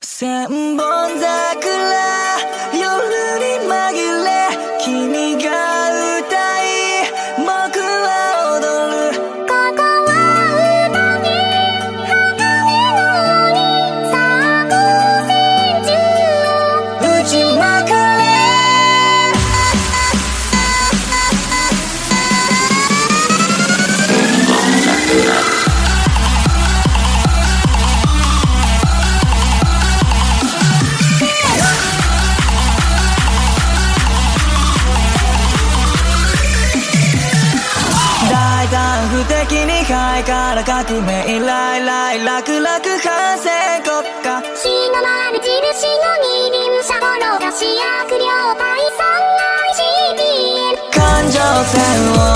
千本桜夜に紛れ君がから革命ライライ楽々反省国家。日の丸印の二輪車ろが主役両退散。IGBN 感情線を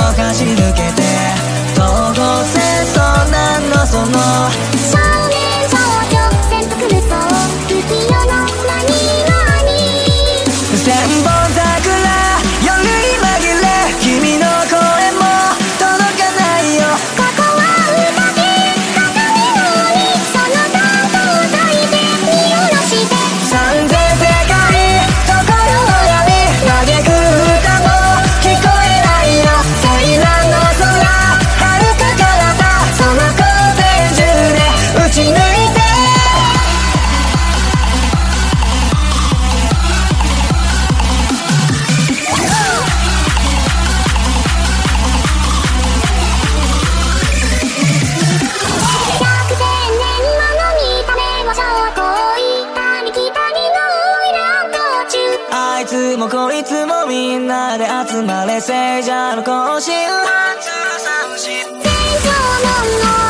みんなで集まれ聖者の行進天井の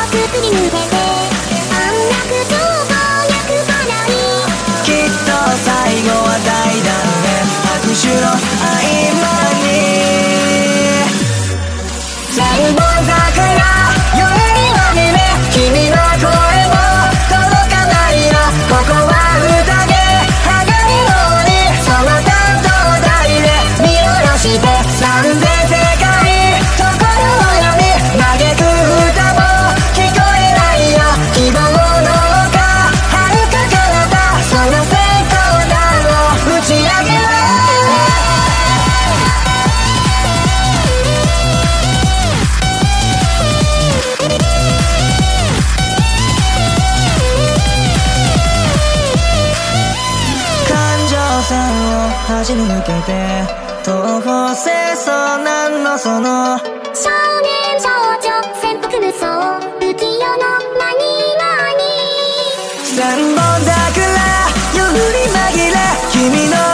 奥に無限ち抜けて東方清掃なんのその。少年少女潜伏無双不器用の何々千本桜夜に紛れ君の